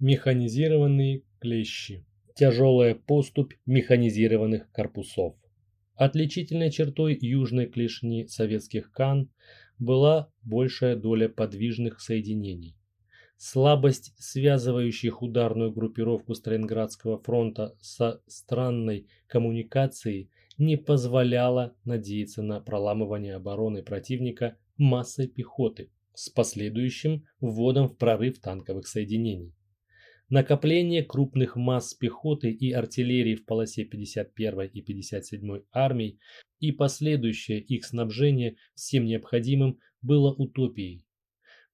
Механизированные клещи. Тяжелая поступь механизированных корпусов. Отличительной чертой южной клешни советских КАН была большая доля подвижных соединений. Слабость связывающих ударную группировку Сталинградского фронта со странной коммуникацией не позволяла надеяться на проламывание обороны противника массой пехоты с последующим вводом в прорыв танковых соединений. Накопление крупных масс пехоты и артиллерии в полосе 51 и 57 армий и последующее их снабжение всем необходимым было утопией.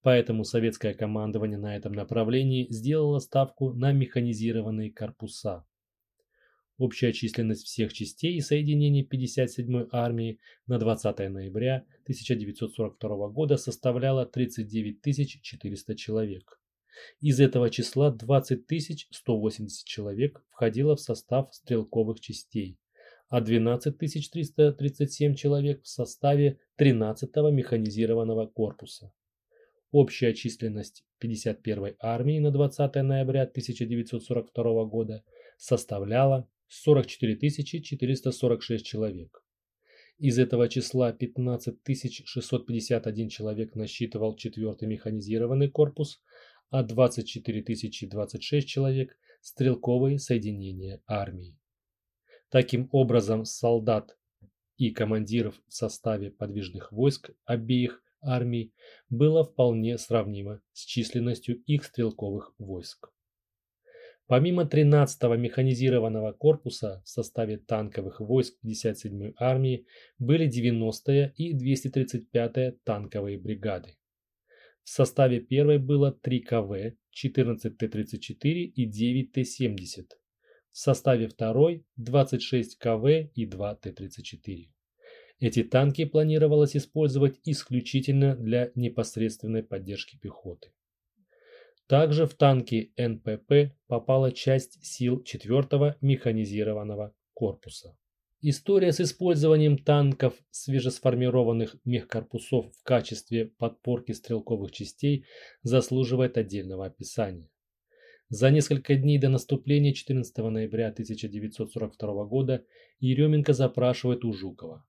Поэтому советское командование на этом направлении сделало ставку на механизированные корпуса. Общая численность всех частей и соединений 57-й армии на 20 ноября 1942 года составляла 39 400 человек. Из этого числа 20 180 человек входило в состав стрелковых частей, а 12 337 человек в составе 13-го механизированного корпуса. Общая численность 51-й армии на 20 ноября 1942 года составляла 44 446 человек. Из этого числа 15 651 человек насчитывал 4-й механизированный корпус, а 24 026 человек – стрелковые соединения армии. Таким образом, солдат и командиров в составе подвижных войск обеих армий было вполне сравнимо с численностью их стрелковых войск. Помимо 13-го механизированного корпуса в составе танковых войск 57-й армии были 90-я и 235-я танковые бригады. В составе первой было 3 КВ, 14 Т-34 и 9 Т-70. В составе второй 26 КВ и 2 Т-34. Эти танки планировалось использовать исключительно для непосредственной поддержки пехоты. Также в танки НПП попала часть сил 4-го механизированного корпуса. История с использованием танков свежесформированных мехкорпусов в качестве подпорки стрелковых частей заслуживает отдельного описания. За несколько дней до наступления 14 ноября 1942 года Еременко запрашивает у Жукова.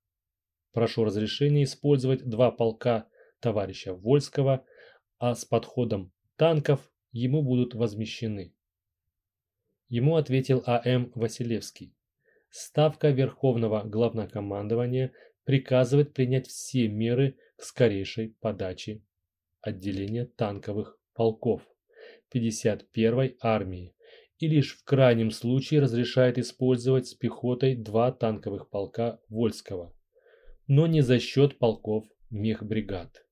Прошу разрешения использовать два полка товарища Вольского, а с подходом танков ему будут возмещены. Ему ответил А.М. Василевский. Ставка Верховного Главнокомандования приказывает принять все меры к скорейшей подаче отделения танковых полков 51-й армии и лишь в крайнем случае разрешает использовать с пехотой два танковых полка Вольского, но не за счет полков мехбригад.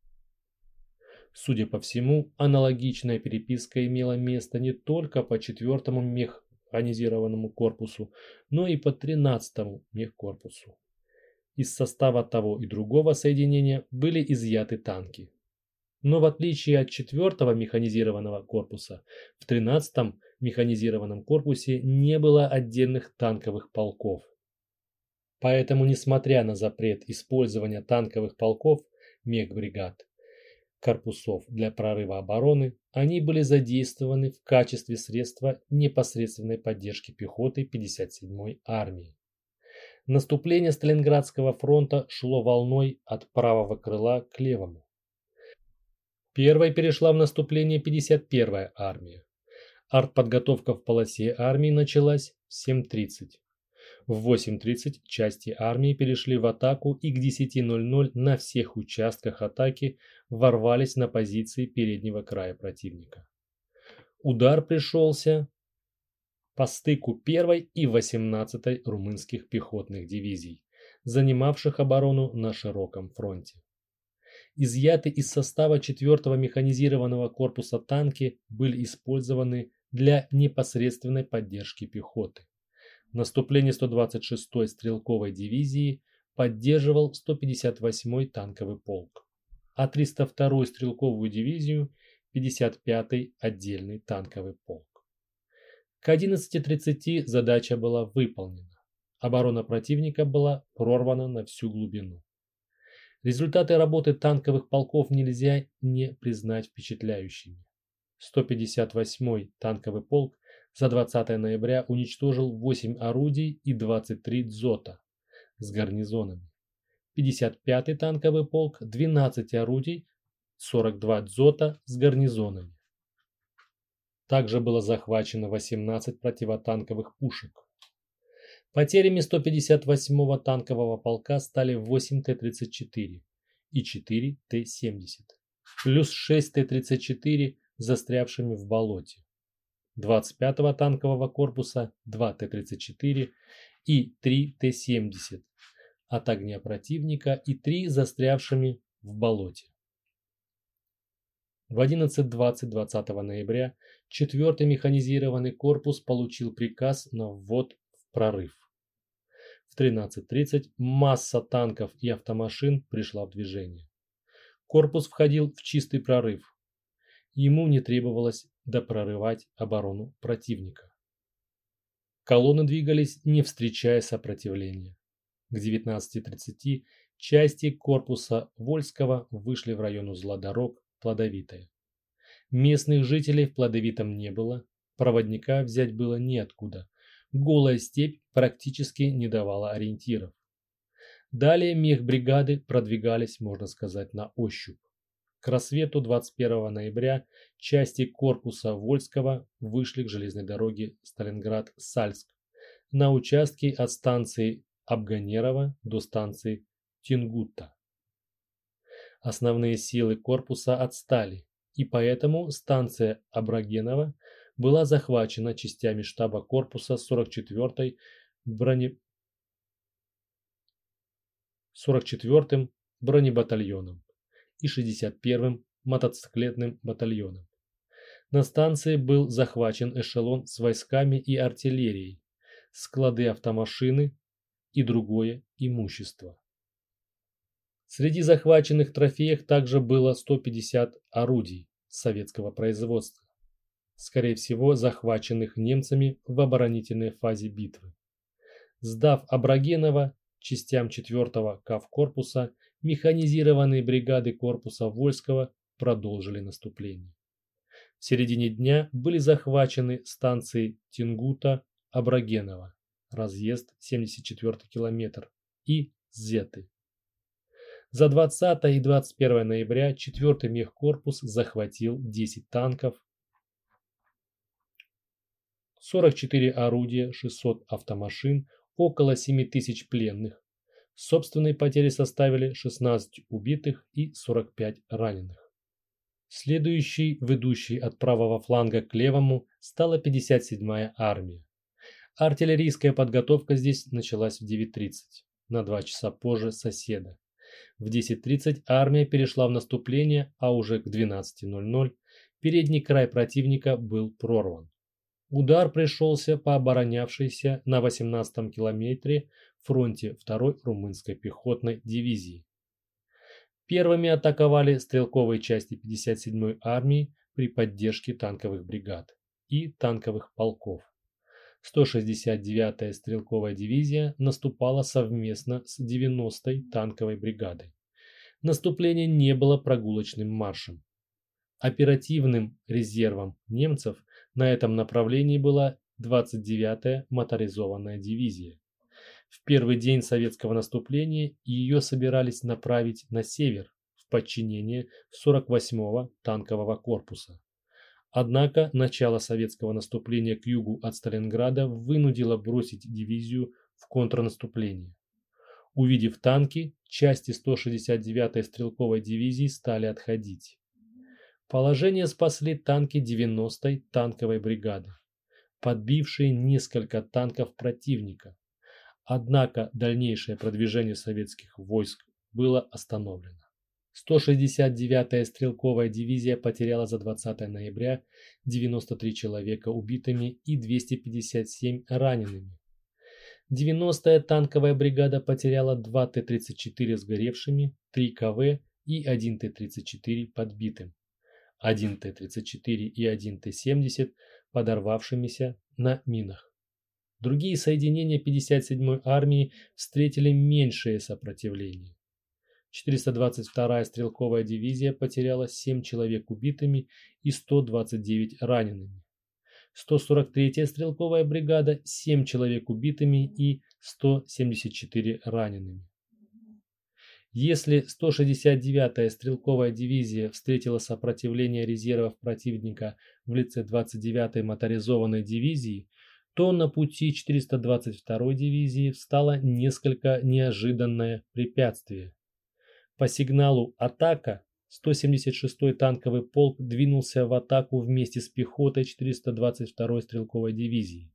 Судя по всему, аналогичная переписка имела место не только по 4-му мех механизированному корпусу, но и по 13-му мехкорпусу. Из состава того и другого соединения были изъяты танки. Но в отличие от 4-го механизированного корпуса, в 13-м механизированном корпусе не было отдельных танковых полков. Поэтому, несмотря на запрет использования танковых полков, мехбригад, корпусов для прорыва обороны, они были задействованы в качестве средства непосредственной поддержки пехоты 57-й армии. Наступление Сталинградского фронта шло волной от правого крыла к левому. Первой перешла в наступление 51-я армия. Артподготовка в полосе армии началась в 7.30. В 8.30 части армии перешли в атаку и к 10.00 на всех участках атаки ворвались на позиции переднего края противника. Удар пришелся по стыку 1 и 18 румынских пехотных дивизий, занимавших оборону на широком фронте. Изъятые из состава 4-го механизированного корпуса танки были использованы для непосредственной поддержки пехоты. Наступление 126-й стрелковой дивизии поддерживал 158-й танковый полк, а 302-ю стрелковую дивизию 55-й отдельный танковый полк. К 11.30 задача была выполнена. Оборона противника была прорвана на всю глубину. Результаты работы танковых полков нельзя не признать впечатляющими. 158-й танковый полк за 20 ноября уничтожил 8 орудий и 23 дзота с гарнизонами. 55-й танковый полк 12 орудий, 42 дзота с гарнизонами. Также было захвачено 18 противотанковых пушек. Потерями 158-го танкового полка стали 8 Т-34 и 4 Т-70, плюс 6 Т-34 застрявшими в болоте. 25-го танкового корпуса 2 Т-34 и 3 Т-70 от огня противника и 3 застрявшими в болоте. В 11.20 20 ноября 4-й механизированный корпус получил приказ на ввод в прорыв. В 13.30 масса танков и автомашин пришла в движение. Корпус входил в чистый прорыв. Ему не требовалось допрорывать оборону противника. Колонны двигались, не встречая сопротивления. К 19.30 части корпуса Вольского вышли в район узла дорог Плодовитая. Местных жителей в Плодовитом не было, проводника взять было неоткуда. Голая степь практически не давала ориентиров. Далее мехбригады продвигались, можно сказать, на ощупь. К рассвету 21 ноября части корпуса Вольского вышли к железной дороге Сталинград-Сальск на участке от станции Абганерова до станции Тингутта. Основные силы корпуса отстали, и поэтому станция Абрагенова была захвачена частями штаба корпуса 44-й броне... 44-м бронебатальоном и 61-м мотоциклетным батальоном. На станции был захвачен эшелон с войсками и артиллерией, склады автомашины и другое имущество. Среди захваченных трофеев также было 150 орудий советского производства, скорее всего захваченных немцами в оборонительной фазе битвы. Сдав Абрагенова частям 4-го Кавкорпуса механизированные бригады корпуса Вольского продолжили наступление. В середине дня были захвачены станции Тингута, Абрагенова, разъезд 74 километр и Зеты. За 20 и 21 ноября 4 мехкорпус захватил 10 танков, 44 орудия, 600 автомашин, около 7 тысяч пленных, Собственные потери составили 16 убитых и 45 раненых. Следующей, ведущей от правого фланга к левому, стала 57-я армия. Артиллерийская подготовка здесь началась в 9.30, на 2 часа позже соседа. В 10.30 армия перешла в наступление, а уже к 12.00 передний край противника был прорван. Удар пришелся по оборонявшейся на 18-м километре фронте 2-й румынской пехотной дивизии. Первыми атаковали стрелковые части 57-й армии при поддержке танковых бригад и танковых полков. 169-я стрелковая дивизия наступала совместно с 90-й танковой бригадой. Наступление не было прогулочным маршем. Оперативным резервом немцев на этом направлении была 29-я моторизованная дивизия. В первый день советского наступления ее собирались направить на север в подчинение 48-го танкового корпуса. Однако начало советского наступления к югу от Сталинграда вынудило бросить дивизию в контрнаступление. Увидев танки, части 169-й стрелковой дивизии стали отходить. Положение спасли танки 90-й танковой бригады, подбившие несколько танков противника. Однако дальнейшее продвижение советских войск было остановлено. 169-я стрелковая дивизия потеряла за 20 ноября 93 человека убитыми и 257 ранеными. 90-я танковая бригада потеряла 2 Т-34 сгоревшими, 3 КВ и 1 Т-34 подбитым, 1 Т-34 и 1 Т-70 подорвавшимися на минах. Другие соединения 57-й армии встретили меньшее сопротивление. 422-я стрелковая дивизия потеряла 7 человек убитыми и 129 ранеными. 143-я стрелковая бригада 7 человек убитыми и 174 ранеными. Если 169-я стрелковая дивизия встретила сопротивление резервов противника в лице 29-й моторизованной дивизии, то на пути 422-й дивизии встало несколько неожиданное препятствие. По сигналу «Атака» 176-й танковый полк двинулся в атаку вместе с пехотой 422-й стрелковой дивизии.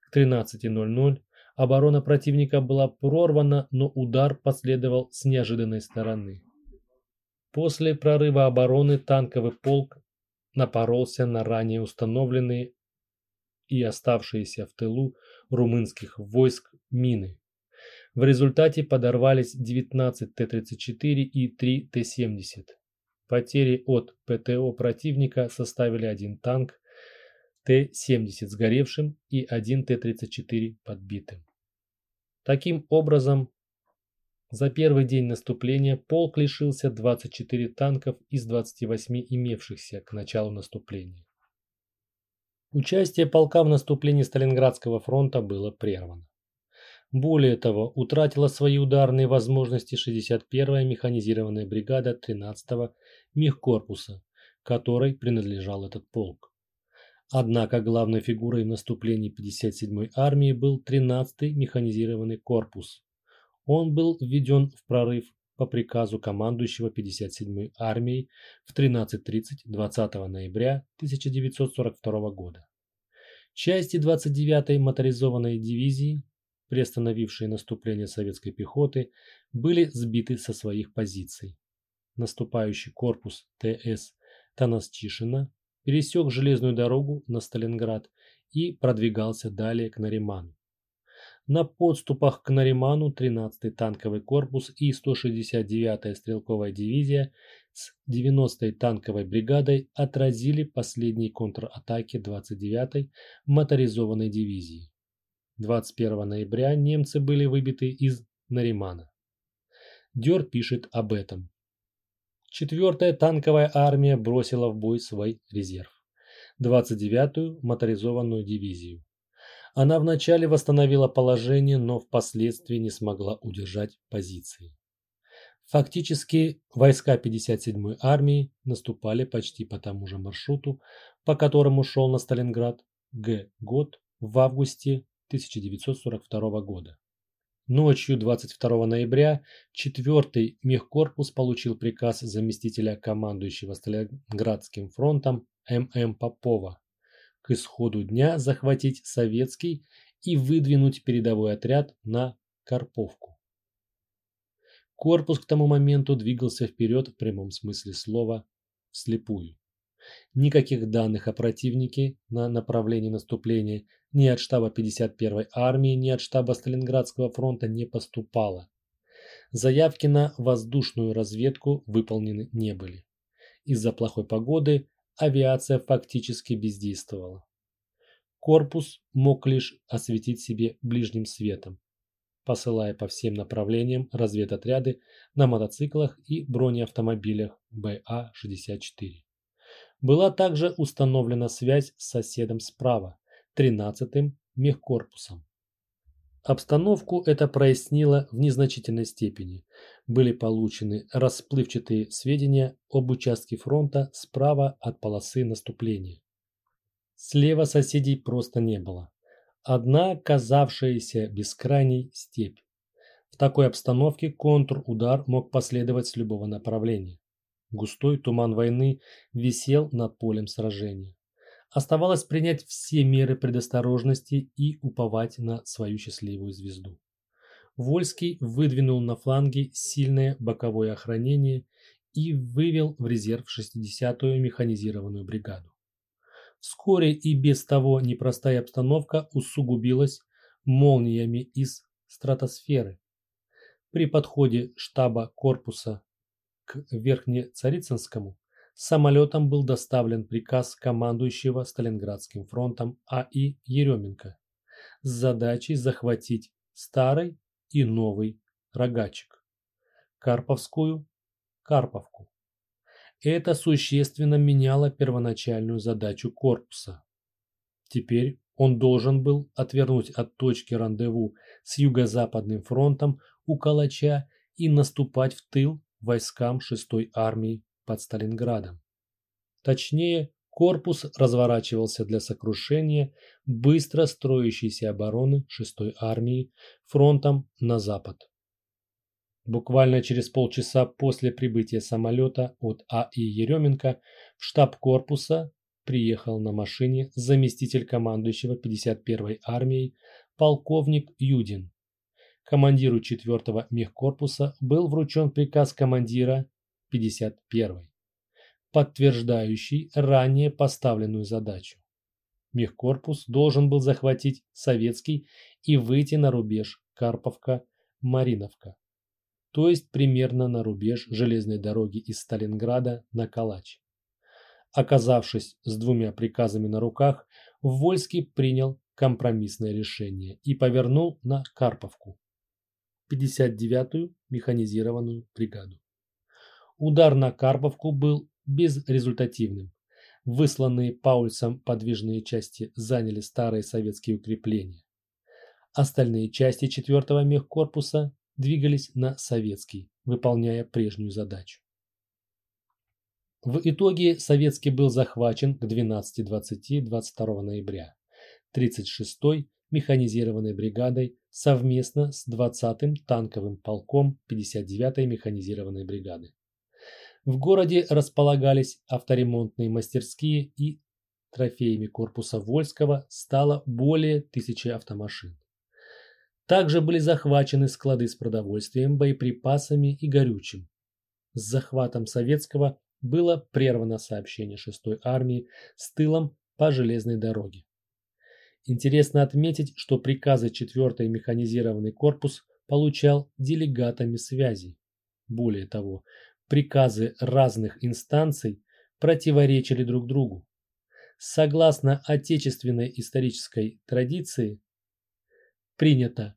К 13.00 оборона противника была прорвана, но удар последовал с неожиданной стороны. После прорыва обороны танковый полк напоролся на ранее установленные и оставшиеся в тылу румынских войск мины. В результате подорвались 19 Т-34 и 3 Т-70. Потери от ПТО противника составили один танк Т-70 сгоревшим и один Т-34 подбитым. Таким образом, за первый день наступления полк лишился 24 танков из 28 имевшихся к началу наступления. Участие полка в наступлении Сталинградского фронта было прервано. Более того, утратила свои ударные возможности 61-я механизированная бригада 13-го мехкорпуса, которой принадлежал этот полк. Однако главной фигурой в наступлении 57-й армии был 13-й механизированный корпус. Он был введен в прорыв по приказу командующего 57-й армией в 13.30 20 ноября 1942 года. Части 29-й моторизованной дивизии приостановившие наступление советской пехоты, были сбиты со своих позиций. Наступающий корпус ТС Танасчишина пересек железную дорогу на Сталинград и продвигался далее к Нариману. На подступах к Нариману 13-й танковый корпус и 169-я стрелковая дивизия с 90-й танковой бригадой отразили последние контратаки 29-й моторизованной дивизии. 21 ноября немцы были выбиты из Наримана. Дёр пишет об этом. Четвертая танковая армия бросила в бой свой резерв. 29-ю моторизованную дивизию. Она вначале восстановила положение, но впоследствии не смогла удержать позиции. Фактически войска 57-й армии наступали почти по тому же маршруту, по которому шел на Сталинград Г. Год в августе 1942 года. Ночью 22 ноября 4-й мехкорпус получил приказ заместителя командующего Сталинградским фронтом М.М. Попова к исходу дня захватить советский и выдвинуть передовой отряд на Карповку. Корпус к тому моменту двигался вперед в прямом смысле слова вслепую. Никаких данных о противнике на направлении наступления ни от штаба 51-й армии, ни от штаба Сталинградского фронта не поступало. Заявки на воздушную разведку выполнены не были. Из-за плохой погоды авиация фактически бездействовала. Корпус мог лишь осветить себе ближним светом, посылая по всем направлениям разведотряды на мотоциклах и бронеавтомобилях БА-64. Была также установлена связь с соседом справа, 13-м мехкорпусом. Обстановку это прояснило в незначительной степени. Были получены расплывчатые сведения об участке фронта справа от полосы наступления. Слева соседей просто не было. Одна казавшаяся бескрайней степь. В такой обстановке контрудар мог последовать с любого направления. Густой туман войны висел над полем сражения. Оставалось принять все меры предосторожности и уповать на свою счастливую звезду. Вольский выдвинул на фланге сильное боковое охранение и вывел в резерв 60-ю механизированную бригаду. Вскоре и без того непростая обстановка усугубилась молниями из стратосферы. При подходе штаба корпуса к Верхнецарицынскому самолетом был доставлен приказ командующего Сталинградским фронтом А.И. Еременко с задачей захватить старый и новый рогачик. Карповскую Карповку. Это существенно меняло первоначальную задачу корпуса. Теперь он должен был отвернуть от точки рандеву с юго-западным фронтом у Калача и наступать в тыл войскам 6-й армии под Сталинградом. Точнее, корпус разворачивался для сокрушения быстро строящейся обороны 6-й армии фронтом на запад. Буквально через полчаса после прибытия самолета от А.И. Еременко в штаб корпуса приехал на машине заместитель командующего 51-й армией полковник Юдин. Командиру 4-го мехкорпуса был вручен приказ командира 51-й, подтверждающий ранее поставленную задачу. Мехкорпус должен был захватить Советский и выйти на рубеж Карповка-Мариновка, то есть примерно на рубеж железной дороги из Сталинграда на Калач. Оказавшись с двумя приказами на руках, Вольский принял компромиссное решение и повернул на Карповку, 59-ю механизированную бригаду. Удар на Карповку был безрезультативным. Высланные Паульсом подвижные части заняли старые советские укрепления. Остальные части 4-го мехкорпуса двигались на советский, выполняя прежнюю задачу. В итоге Советский был захвачен к 12.20 22 ноября 36-й механизированной бригадой совместно с 20-м танковым полком 59-й механизированной бригады. В городе располагались авторемонтные мастерские и трофеями корпуса Вольского стало более тысячи автомашин. Также были захвачены склады с продовольствием, боеприпасами и горючим. С захватом советского было прервано сообщение 6-й армии с тылом по железной дороге. Интересно отметить, что приказы 4-й механизированный корпус получал делегатами связи. Более того, приказы разных инстанций противоречили друг другу. Согласно отечественной исторической традиции, принято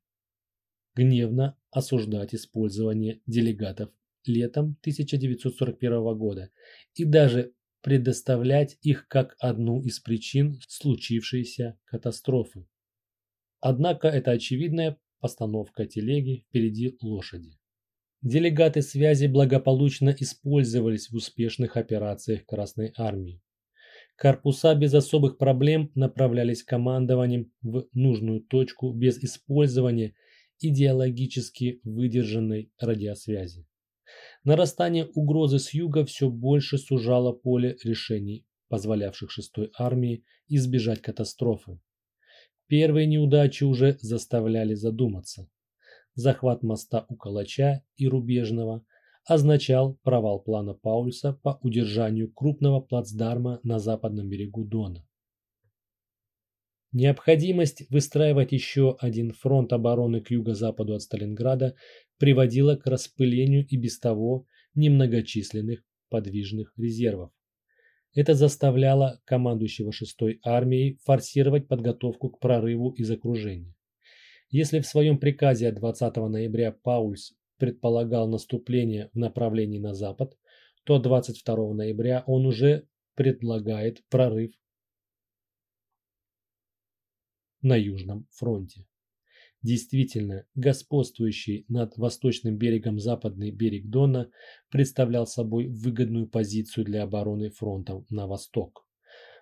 гневно осуждать использование делегатов летом 1941 года и даже предоставлять их как одну из причин случившейся катастрофы. Однако это очевидная постановка телеги впереди лошади. Делегаты связи благополучно использовались в успешных операциях Красной Армии. Корпуса без особых проблем направлялись командованием в нужную точку без использования идеологически выдержанной радиосвязи. Нарастание угрозы с юга все больше сужало поле решений, позволявших шестой армии избежать катастрофы. Первые неудачи уже заставляли задуматься. Захват моста у Калача и Рубежного означал провал плана Паульса по удержанию крупного плацдарма на западном берегу Дона. Необходимость выстраивать еще один фронт обороны к юго-западу от Сталинграда приводила к распылению и без того немногочисленных подвижных резервов. Это заставляло командующего 6-й армией форсировать подготовку к прорыву из окружения. Если в своем приказе от 20 ноября Паульс предполагал наступление в направлении на запад, то 22 ноября он уже предлагает прорыв на Южном фронте. Действительно, господствующий над восточным берегом западный берег Дона представлял собой выгодную позицию для обороны фронтом на восток.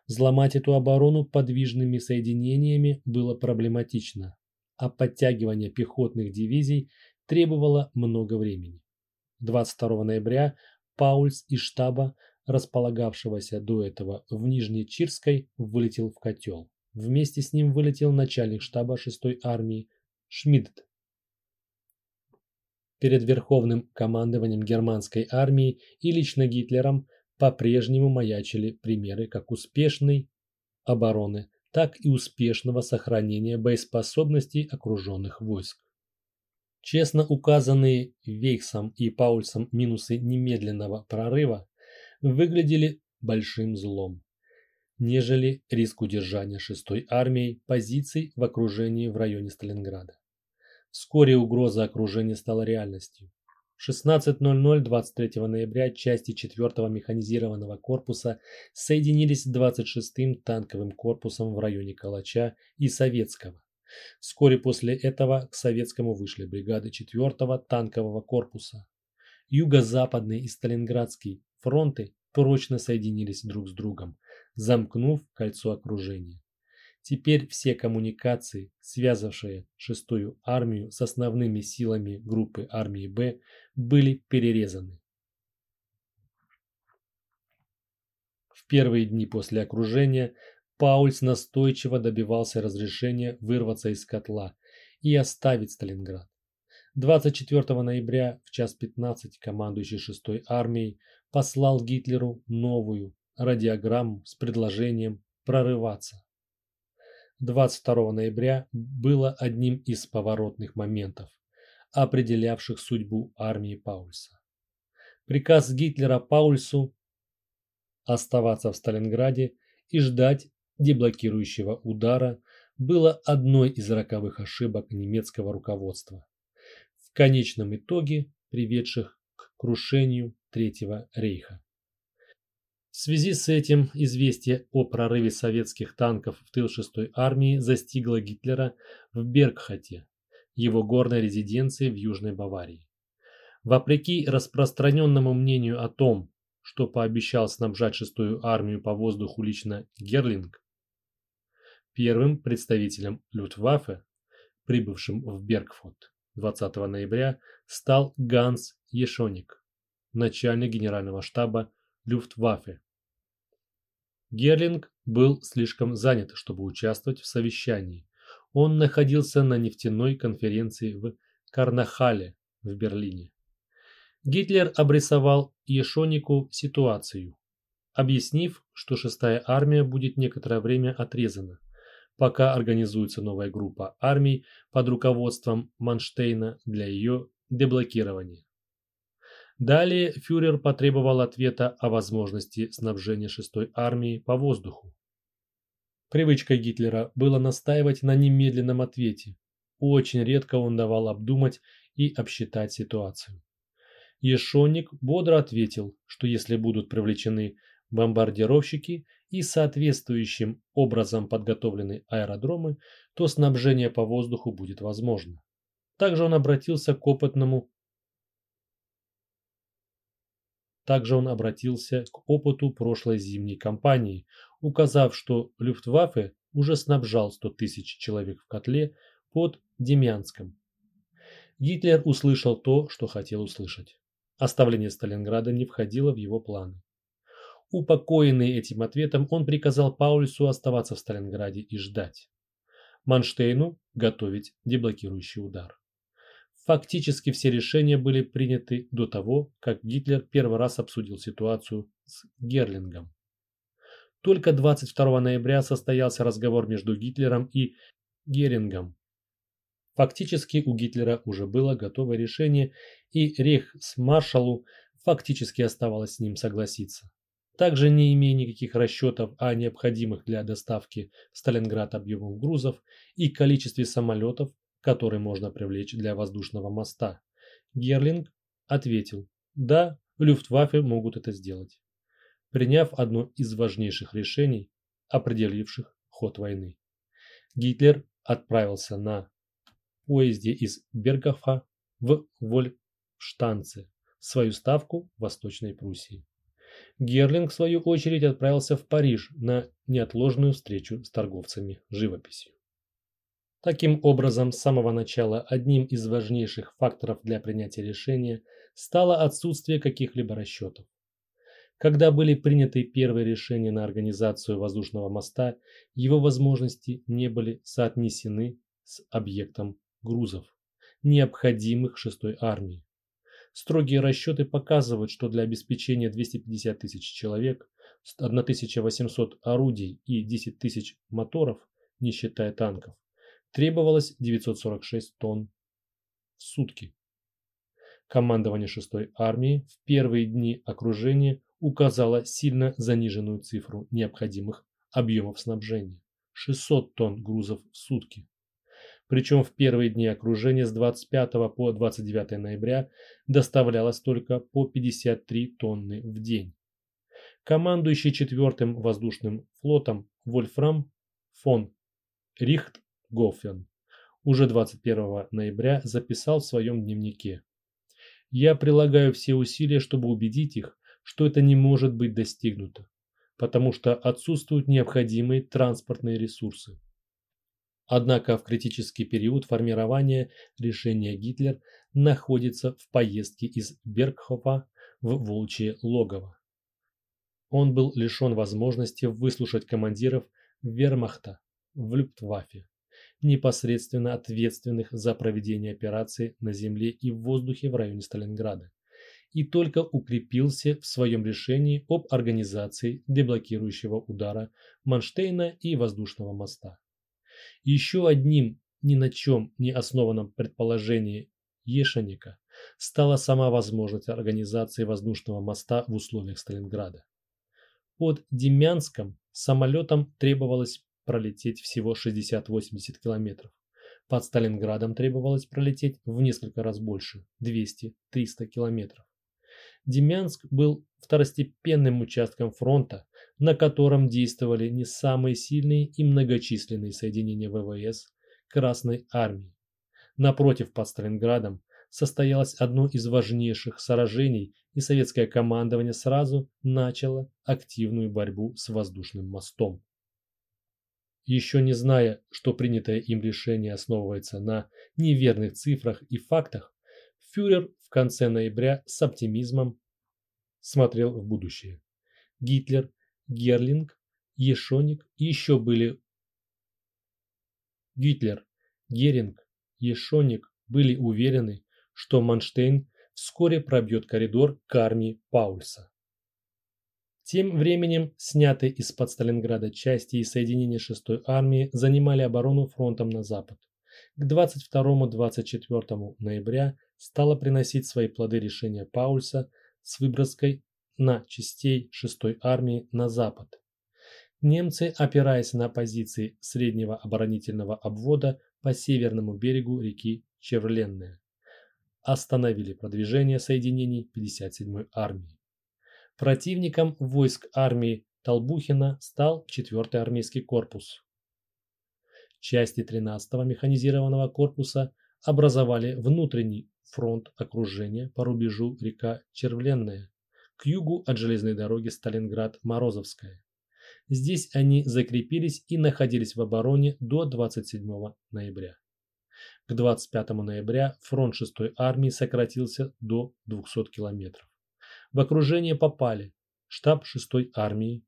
Взломать эту оборону подвижными соединениями было проблематично, а подтягивание пехотных дивизий требовало много времени. 22 ноября Паульс из штаба, располагавшегося до этого в Нижней Чирской, вылетел в котел. Вместе с ним вылетел начальник штаба 6-й армии Шмидт. Перед верховным командованием германской армии и лично Гитлером по-прежнему маячили примеры как успешной обороны, так и успешного сохранения боеспособности окруженных войск. Честно указанные Вейхсом и Паульсом минусы немедленного прорыва выглядели большим злом нежели риск удержания 6-й армией позиций в окружении в районе Сталинграда. Вскоре угроза окружения стала реальностью. В 16.00 23 ноября части 4-го механизированного корпуса соединились с 26-м танковым корпусом в районе Калача и Советского. Вскоре после этого к Советскому вышли бригады 4-го танкового корпуса. Юго-западный и Сталинградский фронты прочно соединились друг с другом, замкнув кольцо окружения. Теперь все коммуникации, связавшие шестую армию с основными силами группы армии Б, были перерезаны. В первые дни после окружения Паульс настойчиво добивался разрешения вырваться из котла и оставить Сталинград. 24 ноября в час 15 командующий 6-й армией послал Гитлеру новую радиограмму с предложением прорываться. 22 ноября было одним из поворотных моментов, определявших судьбу армии Паульса. Приказ Гитлера Паульсу оставаться в Сталинграде и ждать деблокирующего удара было одной из роковых ошибок немецкого руководства, в конечном итоге приведших к крушению Третьего рейха. В связи с этим известие о прорыве советских танков в тыл 6-й армии застигло Гитлера в Бергхате, его горной резиденции в Южной Баварии. Вопреки распространенному мнению о том, что пообещал снабжать 6-ю армию по воздуху лично Герлинг, первым представителем Люфтваффе, прибывшим в Бергфот 20 ноября, стал Ганс Ешоник, начальник генерального штаба Люфтваффе Герлинг был слишком занят, чтобы участвовать в совещании. Он находился на нефтяной конференции в Карнахале в Берлине. Гитлер обрисовал Ешонику ситуацию, объяснив, что шестая армия будет некоторое время отрезана, пока организуется новая группа армий под руководством Манштейна для ее деблокирования. Далее фюрер потребовал ответа о возможности снабжения 6-й армии по воздуху. Привычкой Гитлера было настаивать на немедленном ответе. Очень редко он давал обдумать и обсчитать ситуацию. Ешонник бодро ответил, что если будут привлечены бомбардировщики и соответствующим образом подготовлены аэродромы, то снабжение по воздуху будет возможно. Также он обратился к опытному Также он обратился к опыту прошлой зимней кампании, указав, что Люфтваффе уже снабжал 100 тысяч человек в котле под Демянском. Гитлер услышал то, что хотел услышать. Оставление Сталинграда не входило в его планы. Упокоенный этим ответом, он приказал Паульсу оставаться в Сталинграде и ждать. Манштейну готовить деблокирующий удар. Фактически все решения были приняты до того, как Гитлер первый раз обсудил ситуацию с Герлингом. Только 22 ноября состоялся разговор между Гитлером и Герингом. Фактически у Гитлера уже было готовое решение, и рейхсмаршалу фактически оставалось с ним согласиться. Также не имея никаких расчетов о необходимых для доставки в Сталинград объемов грузов и количестве самолетов, который можно привлечь для воздушного моста. Герлинг ответил, да, Люфтваффе могут это сделать, приняв одно из важнейших решений, определивших ход войны. Гитлер отправился на поезде из Бергофа в Вольфштанце, свою ставку в Восточной Пруссии. Герлинг, в свою очередь, отправился в Париж на неотложную встречу с торговцами живописью. Таким образом, с самого начала одним из важнейших факторов для принятия решения стало отсутствие каких-либо расчетов. Когда были приняты первые решения на организацию воздушного моста, его возможности не были соотнесены с объектом грузов, необходимых 6-й армии. Строгие расчеты показывают, что для обеспечения 250 тысяч человек, 1800 орудий и 10 тысяч моторов, не считая танков, требовалось 946 тонн в сутки. Командование 6-й армии в первые дни окружения указало сильно заниженную цифру необходимых объемов снабжения – 600 тонн грузов в сутки. Причем в первые дни окружения с 25 по 29 ноября доставлялось только по 53 тонны в день. Командующий 4-м воздушным флотом Вольфрам фон Рихтгофен уже 21 ноября записал в своем дневнике. «Я прилагаю все усилия, чтобы убедить их, что это не может быть достигнуто, потому что отсутствуют необходимые транспортные ресурсы. Однако в критический период формирования решения Гитлер находится в поездке из Бергхофа в Волчье логово. Он был лишен возможности выслушать командиров вермахта в Люфтваффе, непосредственно ответственных за проведение операции на земле и в воздухе в районе Сталинграда, и только укрепился в своем решении об организации деблокирующего удара Манштейна и воздушного моста. Еще одним ни на чем не основанном предположении Ешеника стала сама возможность организации воздушного моста в условиях Сталинграда. Под Демянском самолетам требовалось пролететь всего 60-80 километров. Под Сталинградом требовалось пролететь в несколько раз больше – 200-300 километров. Демянск был второстепенным участком фронта, на котором действовали не самые сильные и многочисленные соединения ВВС Красной Армии. Напротив, под Сталинградом состоялось одно из важнейших сражений, и советское командование сразу начало активную борьбу с воздушным мостом. Еще не зная, что принятое им решение основывается на неверных цифрах и фактах, фюрер в конце ноября с оптимизмом смотрел в будущее. Гитлер Герлинг, Ешоник еще были Гитлер, Геринг, Ешоник были уверены, что Манштейн вскоре пробьет коридор к армии Паульса. Тем временем снятые из-под Сталинграда части и соединения 6-й армии занимали оборону фронтом на запад. К 22-24 ноября стало приносить свои плоды решение Паульса с выброской на частей 6-й армии на запад. Немцы, опираясь на позиции среднего оборонительного обвода по северному берегу реки Червленная, остановили продвижение соединений 57-й армии. Противником войск армии Толбухина стал 4-й армейский корпус. Части 13-го механизированного корпуса образовали внутренний фронт окружения по рубежу река Червленная, к югу от железной дороги Сталинград-Морозовская. Здесь они закрепились и находились в обороне до 27 ноября. К 25 ноября фронт 6-й армии сократился до 200 километров. В окружение попали штаб 6-й армии,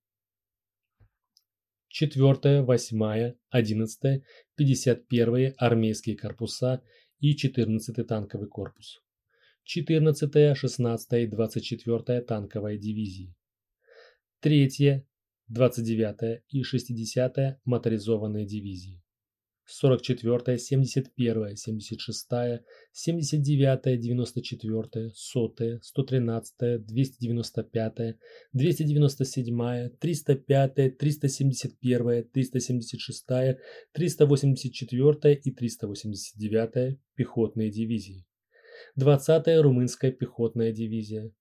4-я, 8-я, 11-я, 51-е армейские корпуса и 14-й танковый корпус. 14-я, 16-я и 24-я танковая дивизии. 3-я, 29-я и 60-я моторизованные дивизии. 44-я, 71-я, 76-я, 79-я, 94-я, 100-я, 113-я, 295-я, 297-я, 305-я, 371-я, 376-я, 384-я и 389-я пехотные дивизии. 20-я румынская пехотная дивизия,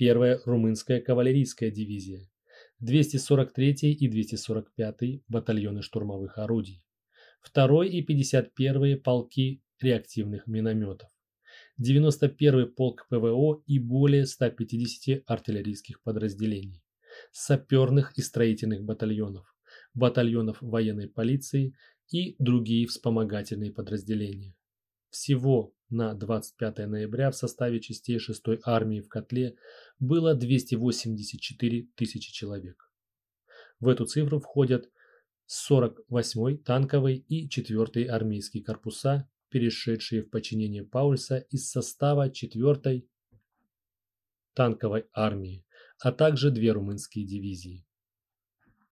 1-я румынская кавалерийская дивизия, 243-й и 245-й батальоны штурмовых орудий, 2-й и 51-й полки реактивных минометов, 91-й полк ПВО и более 150 артиллерийских подразделений, саперных и строительных батальонов, батальонов военной полиции и другие вспомогательные подразделения. Всего на 25 ноября в составе частей 6-й армии в котле было 284 тысячи человек. В эту цифру входят 48-й танковый и 4-й армейские корпуса, перешедшие в подчинение Паульса из состава 4-й танковой армии, а также две румынские дивизии.